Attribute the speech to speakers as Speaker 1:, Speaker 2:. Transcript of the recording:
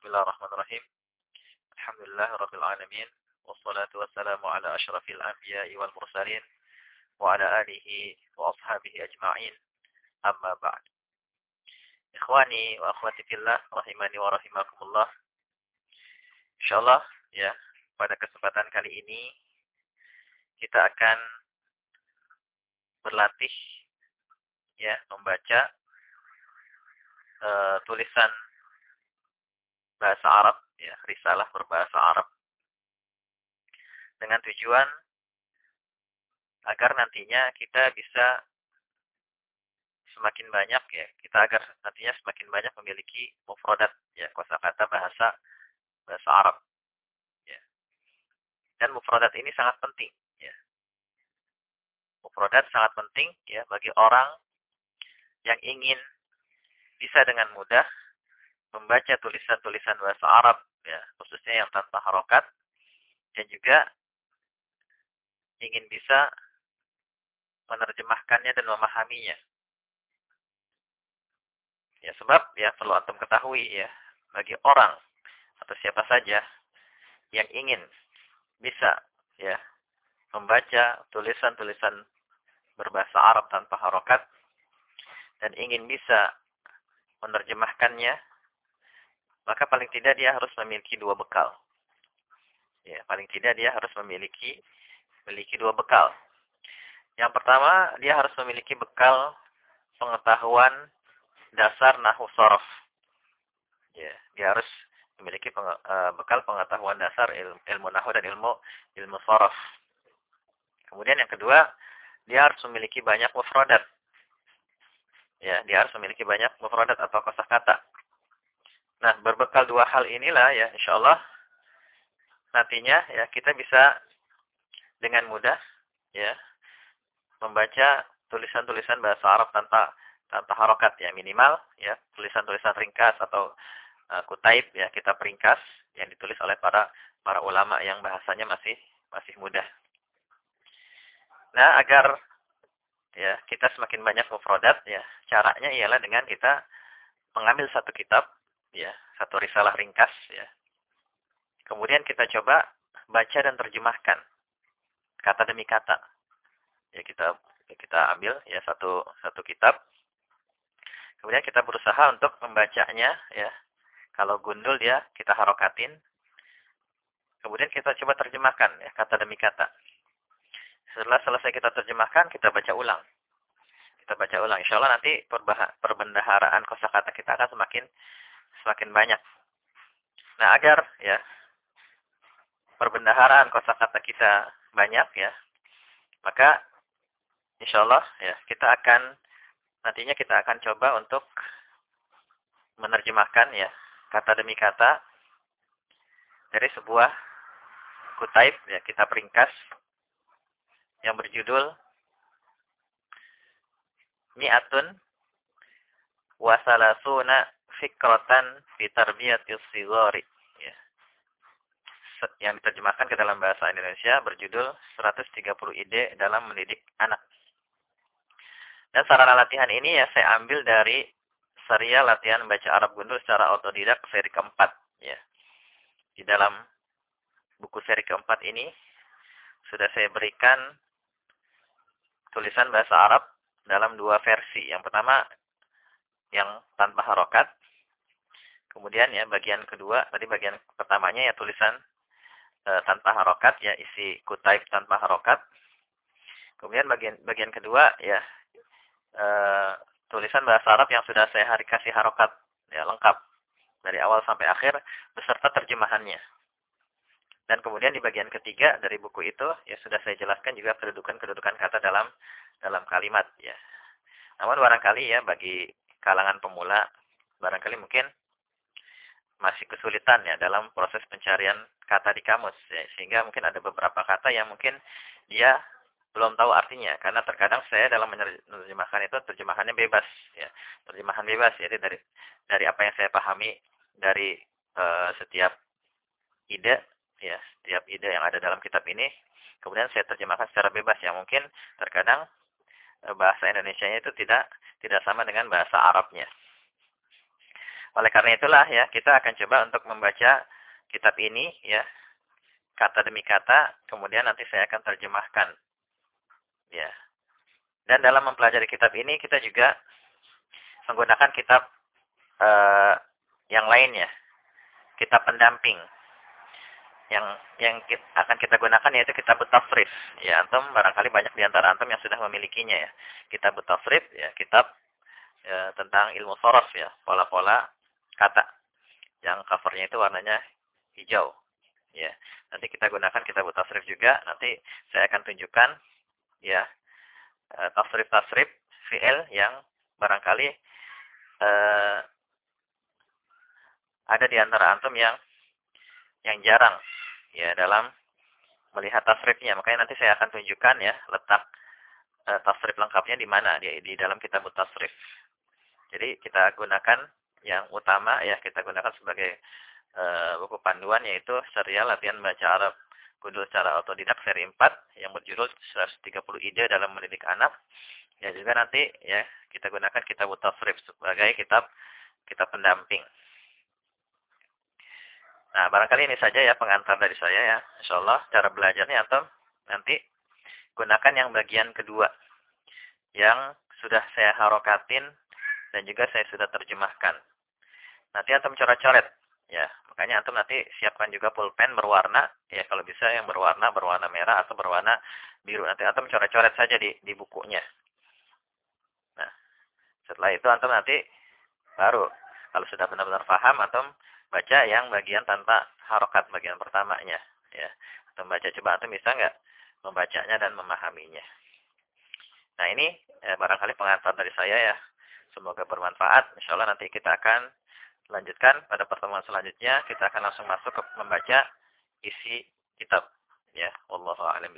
Speaker 1: Bismillahirrahmanirrahim. Alhamdulillah Rabbil Alamin. Wassalatu wassalamu ala ashrafil anbiya'i wal mursalin. Wa ala alihi wa ashabihi ajma'in. Amma ba'd. Ikhwani wa akhwati fillah. Rahimani wa rahimakumullah. InsyaAllah ya pada kesempatan kali ini kita akan berlatih ya membaca uh, tulisan bahasa Arab, ya, risalah berbahasa Arab. Dengan tujuan agar nantinya kita bisa semakin banyak ya, kita agar nantinya semakin banyak memiliki mufradat ya, kosakata bahasa bahasa Arab. Ya. Dan mufradat ini sangat penting ya. Mufradat sangat penting ya bagi orang yang ingin bisa dengan mudah membaca tulisan-tulisan bahasa Arab ya khususnya yang tanpa harokat dan juga ingin bisa menerjemahkannya dan memahaminya. Ya sebab ya perlu antum ketahui ya bagi orang atau siapa saja yang ingin bisa ya membaca tulisan-tulisan berbahasa Arab tanpa harokat dan ingin bisa menerjemahkannya maka paling tidak dia harus memiliki dua bekal. Ya, paling tidak dia harus memiliki memiliki dua bekal. Yang pertama, dia harus memiliki bekal pengetahuan dasar nahu sorof. Ya, dia harus memiliki peng, uh, bekal pengetahuan dasar ilmu, ilmu nahu dan ilmu ilmu sorof. Kemudian yang kedua, dia harus memiliki banyak mufradat. Ya, dia harus memiliki banyak mufradat atau kosakata. Nah, berbekal dua hal inilah ya, insya Allah nantinya ya kita bisa dengan mudah ya membaca tulisan-tulisan bahasa Arab tanpa tanpa harokat ya minimal ya tulisan-tulisan ringkas atau uh, kutaib ya kita peringkas yang ditulis oleh para para ulama yang bahasanya masih masih mudah. Nah, agar ya kita semakin banyak mufradat ya caranya ialah dengan kita mengambil satu kitab ya, satu risalah ringkas ya. Kemudian kita coba baca dan terjemahkan kata demi kata. Ya kita ya kita ambil ya satu satu kitab. Kemudian kita berusaha untuk membacanya ya. Kalau gundul dia kita harokatin. Kemudian kita coba terjemahkan ya kata demi kata. Setelah selesai kita terjemahkan, kita baca ulang. Kita baca ulang. Insya Allah nanti perbendaharaan kosakata kita akan semakin semakin banyak. Nah, agar ya perbendaharaan kosakata kita banyak ya, maka insya Allah ya kita akan nantinya kita akan coba untuk menerjemahkan ya kata demi kata dari sebuah kutaib ya kita peringkas yang berjudul Mi'atun wasalasuna fikratan fi tarbiyatis. Ya. Yang diterjemahkan ke dalam bahasa Indonesia berjudul 130 ide dalam mendidik anak. Dan sarana latihan ini ya saya ambil dari serial latihan membaca Arab gundul secara otodidak seri keempat. Ya. Di dalam buku seri keempat ini sudah saya berikan tulisan bahasa Arab dalam dua versi. Yang pertama yang tanpa harokat Kemudian ya bagian kedua, tadi bagian pertamanya ya tulisan e, tanpa harokat ya isi kutaib tanpa harokat. Kemudian bagian bagian kedua ya e, tulisan bahasa Arab yang sudah saya kasih harokat ya lengkap dari awal sampai akhir beserta terjemahannya. Dan kemudian di bagian ketiga dari buku itu ya sudah saya jelaskan juga kedudukan-kedudukan kata dalam dalam kalimat ya. Namun barangkali ya bagi kalangan pemula barangkali mungkin masih kesulitan ya dalam proses pencarian kata di kamus. Ya. sehingga mungkin ada beberapa kata yang mungkin dia belum tahu artinya. Karena terkadang saya dalam menerjemahkan itu terjemahannya bebas ya. Terjemahan bebas jadi dari dari apa yang saya pahami dari uh, setiap ide ya setiap ide yang ada dalam kitab ini kemudian saya terjemahkan secara bebas. Yang mungkin terkadang uh, bahasa Indonesia itu tidak tidak sama dengan bahasa Arabnya Oleh karena itulah ya, kita akan coba untuk membaca kitab ini ya, kata demi kata, kemudian nanti saya akan terjemahkan. Ya. Dan dalam mempelajari kitab ini kita juga menggunakan kitab uh, yang lainnya, kitab pendamping. Yang yang akan kita gunakan yaitu kitab tafsir. Ya, antum barangkali banyak di antara antum yang sudah memilikinya ya. Kitab tafsir ya, kitab ya, tentang ilmu sorof ya, pola-pola kata. Yang covernya itu warnanya hijau. Ya, nanti kita gunakan kitab tasrif juga. Nanti saya akan tunjukkan ya eh, tasrif-tasrif fi'il yang barangkali uh, ada di antara antum yang yang jarang ya dalam melihat tasrifnya. Makanya nanti saya akan tunjukkan ya letak uh, tasrif lengkapnya di mana di, di dalam kitab tasrif. Jadi kita gunakan yang utama ya kita gunakan sebagai uh, buku panduan yaitu serial latihan baca Arab kudul secara otodidak seri 4 yang berjudul 130 ide dalam mendidik anak. Ya juga nanti ya kita gunakan kitab Tafrif sebagai kitab kitab pendamping. Nah, barangkali ini saja ya pengantar dari saya ya. Insya Allah cara belajarnya atau nanti gunakan yang bagian kedua. Yang sudah saya harokatin dan juga saya sudah terjemahkan. Nanti antum coret-coret. Ya, makanya antum nanti siapkan juga pulpen berwarna. Ya, kalau bisa yang berwarna, berwarna merah atau berwarna biru. Nanti antum coret-coret saja di, di bukunya. Nah, setelah itu antum nanti baru kalau sudah benar-benar paham antum baca yang bagian tanpa harokat bagian pertamanya. Ya, antum baca coba antum bisa nggak membacanya dan memahaminya. Nah ini eh, barangkali pengantar dari saya ya. Semoga bermanfaat. Insya Allah nanti kita akan lanjutkan pada pertemuan selanjutnya. Kita akan langsung masuk ke membaca isi kitab. Ya, Wallahu a'lam.